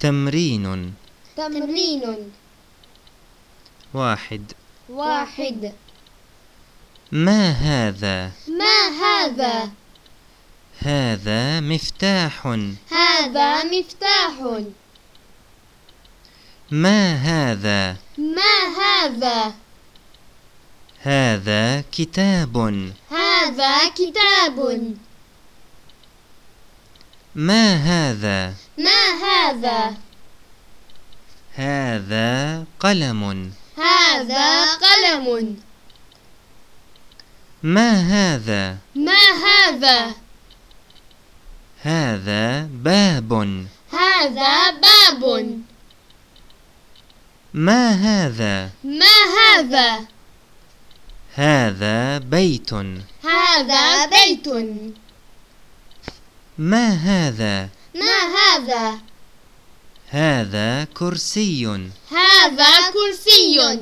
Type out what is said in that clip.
تمرين. تمرين. واحد. واحد. ما هذا؟ ما هذا؟ هذا مفتاح. هذا مفتاح. ما هذا؟ ما هذا؟ هذا كتاب. هذا كتاب. ما هذا؟ ما هذا؟ هذا قلم. هذا قلم. ما هذا؟ ما هذا؟ هذا باب. هذا باب. ما هذا؟ ما هذا؟ هذا بيت. هذا بيت. ما هذا؟ ما هذا؟ هذا كرسي. هذا كرسي.